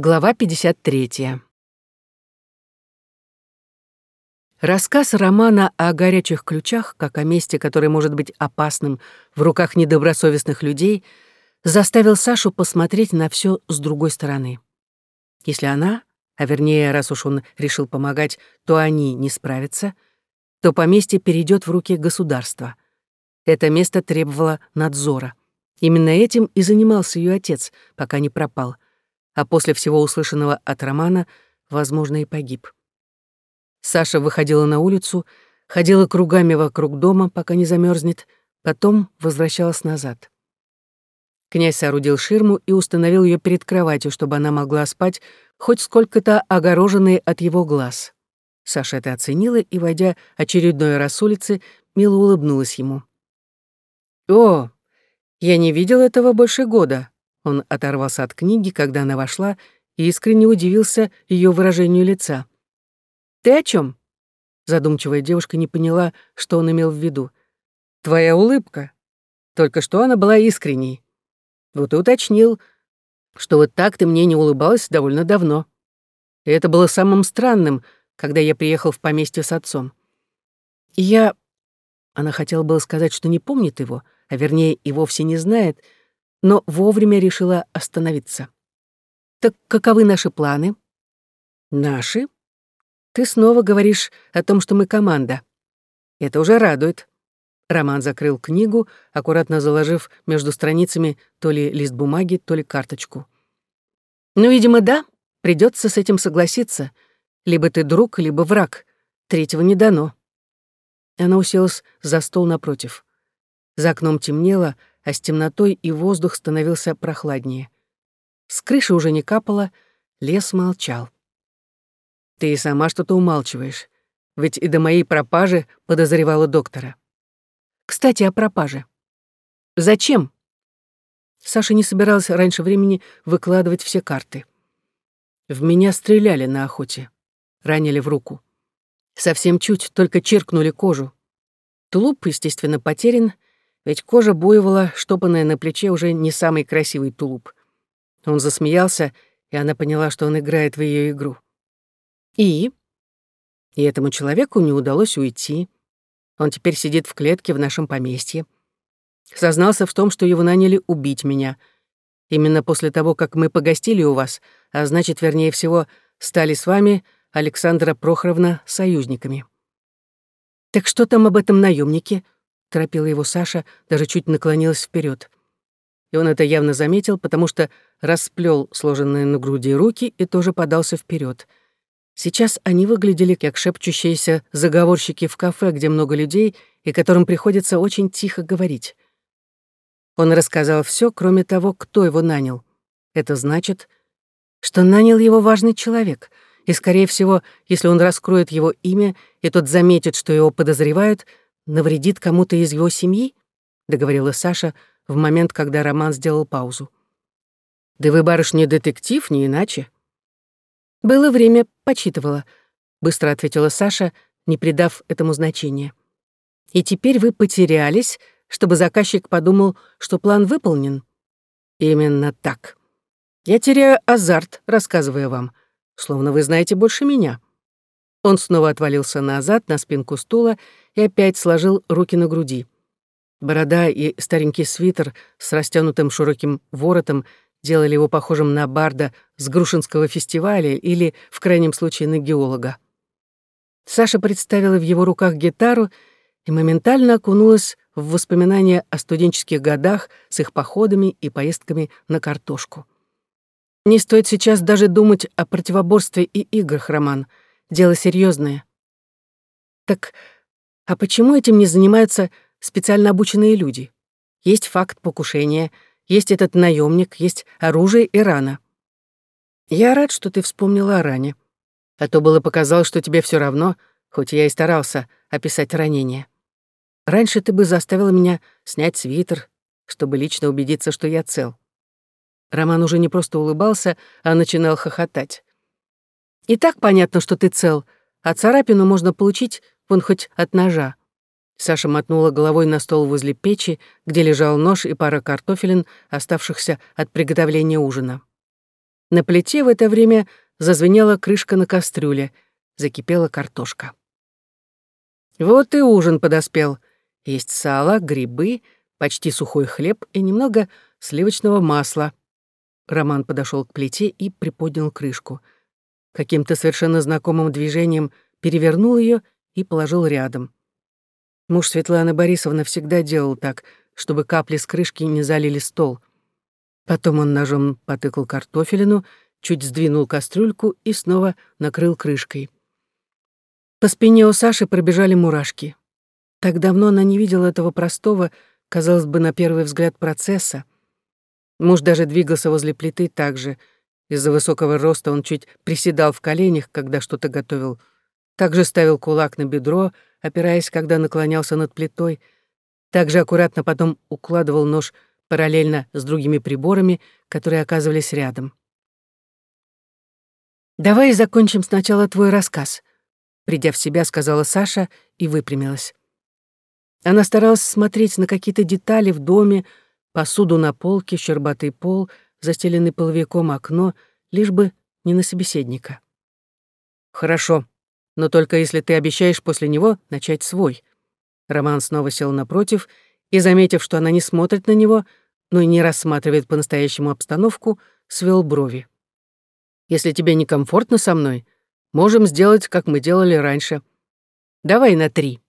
Глава 53. Рассказ романа о горячих ключах, как о месте, которое может быть опасным в руках недобросовестных людей, заставил Сашу посмотреть на все с другой стороны. Если она, а вернее, раз уж он решил помогать, то они не справятся, то поместье перейдет в руки государства. Это место требовало надзора. Именно этим и занимался ее отец, пока не пропал — а после всего услышанного от Романа, возможно, и погиб. Саша выходила на улицу, ходила кругами вокруг дома, пока не замерзнет, потом возвращалась назад. Князь соорудил ширму и установил ее перед кроватью, чтобы она могла спать, хоть сколько-то огороженной от его глаз. Саша это оценила и, войдя очередной раз с улицы, мило улыбнулась ему. «О, я не видел этого больше года», он оторвался от книги, когда она вошла, и искренне удивился ее выражению лица. «Ты о чем? Задумчивая девушка не поняла, что он имел в виду. «Твоя улыбка. Только что она была искренней. Вот и уточнил, что вот так ты мне не улыбалась довольно давно. И это было самым странным, когда я приехал в поместье с отцом. Я...» Она хотела было сказать, что не помнит его, а вернее и вовсе не знает — но вовремя решила остановиться. «Так каковы наши планы?» «Наши? Ты снова говоришь о том, что мы команда. Это уже радует». Роман закрыл книгу, аккуратно заложив между страницами то ли лист бумаги, то ли карточку. «Ну, видимо, да, придется с этим согласиться. Либо ты друг, либо враг. Третьего не дано». Она уселась за стол напротив. За окном темнело, а с темнотой и воздух становился прохладнее. С крыши уже не капало, лес молчал. «Ты и сама что-то умалчиваешь, ведь и до моей пропажи подозревала доктора. Кстати, о пропаже. Зачем?» Саша не собиралась раньше времени выкладывать все карты. В меня стреляли на охоте, ранили в руку. Совсем чуть, только чиркнули кожу. Тулуп, естественно, потерян — ведь кожа буйвола, штопанная на плече, уже не самый красивый тулуп. Он засмеялся, и она поняла, что он играет в ее игру. И? И этому человеку не удалось уйти. Он теперь сидит в клетке в нашем поместье. Сознался в том, что его наняли убить меня. Именно после того, как мы погостили у вас, а значит, вернее всего, стали с вами, Александра Прохоровна, союзниками. Так что там об этом наемнике? Торопила его Саша, даже чуть наклонилась вперед. И он это явно заметил, потому что расплел сложенные на груди руки и тоже подался вперед. Сейчас они выглядели как шепчущиеся заговорщики в кафе, где много людей, и которым приходится очень тихо говорить. Он рассказал все, кроме того, кто его нанял. Это значит, что нанял его важный человек, и, скорее всего, если он раскроет его имя, и тот заметит, что его подозревают — навредит кому-то из его семьи?» — договорила Саша в момент, когда Роман сделал паузу. «Да вы, барышня, детектив, не иначе». «Было время, почитывала», — быстро ответила Саша, не придав этому значения. «И теперь вы потерялись, чтобы заказчик подумал, что план выполнен?» «Именно так. Я теряю азарт, рассказывая вам, словно вы знаете больше меня». Он снова отвалился назад на спинку стула и опять сложил руки на груди. Борода и старенький свитер с растянутым широким воротом делали его похожим на барда с Грушинского фестиваля или, в крайнем случае, на геолога. Саша представила в его руках гитару и моментально окунулась в воспоминания о студенческих годах с их походами и поездками на картошку. Не стоит сейчас даже думать о противоборстве и играх, Роман — Дело серьезное. Так, а почему этим не занимаются специально обученные люди? Есть факт покушения, есть этот наемник, есть оружие и рана. Я рад, что ты вспомнила о ране. А то было показалось, что тебе все равно, хоть я и старался описать ранение. Раньше ты бы заставила меня снять свитер, чтобы лично убедиться, что я цел. Роман уже не просто улыбался, а начинал хохотать. И так понятно, что ты цел, а царапину можно получить вон хоть от ножа. Саша мотнула головой на стол возле печи, где лежал нож и пара картофелин, оставшихся от приготовления ужина. На плите в это время зазвенела крышка на кастрюле, закипела картошка. Вот и ужин подоспел. Есть сало, грибы, почти сухой хлеб и немного сливочного масла. Роман подошел к плите и приподнял крышку. Каким-то совершенно знакомым движением перевернул ее и положил рядом. Муж Светланы Борисовны всегда делал так, чтобы капли с крышки не залили стол. Потом он ножом потыкал картофелину, чуть сдвинул кастрюльку и снова накрыл крышкой. По спине у Саши пробежали мурашки. Так давно она не видела этого простого, казалось бы, на первый взгляд процесса. Муж даже двигался возле плиты так же. Из-за высокого роста он чуть приседал в коленях, когда что-то готовил. Также ставил кулак на бедро, опираясь, когда наклонялся над плитой. Также аккуратно потом укладывал нож параллельно с другими приборами, которые оказывались рядом. «Давай закончим сначала твой рассказ», — придя в себя, сказала Саша и выпрямилась. Она старалась смотреть на какие-то детали в доме, посуду на полке, щербатый пол, застеленный половиком окно, лишь бы не на собеседника. «Хорошо, но только если ты обещаешь после него начать свой». Роман снова сел напротив и, заметив, что она не смотрит на него, но и не рассматривает по-настоящему обстановку, свел брови. «Если тебе некомфортно со мной, можем сделать, как мы делали раньше. Давай на три».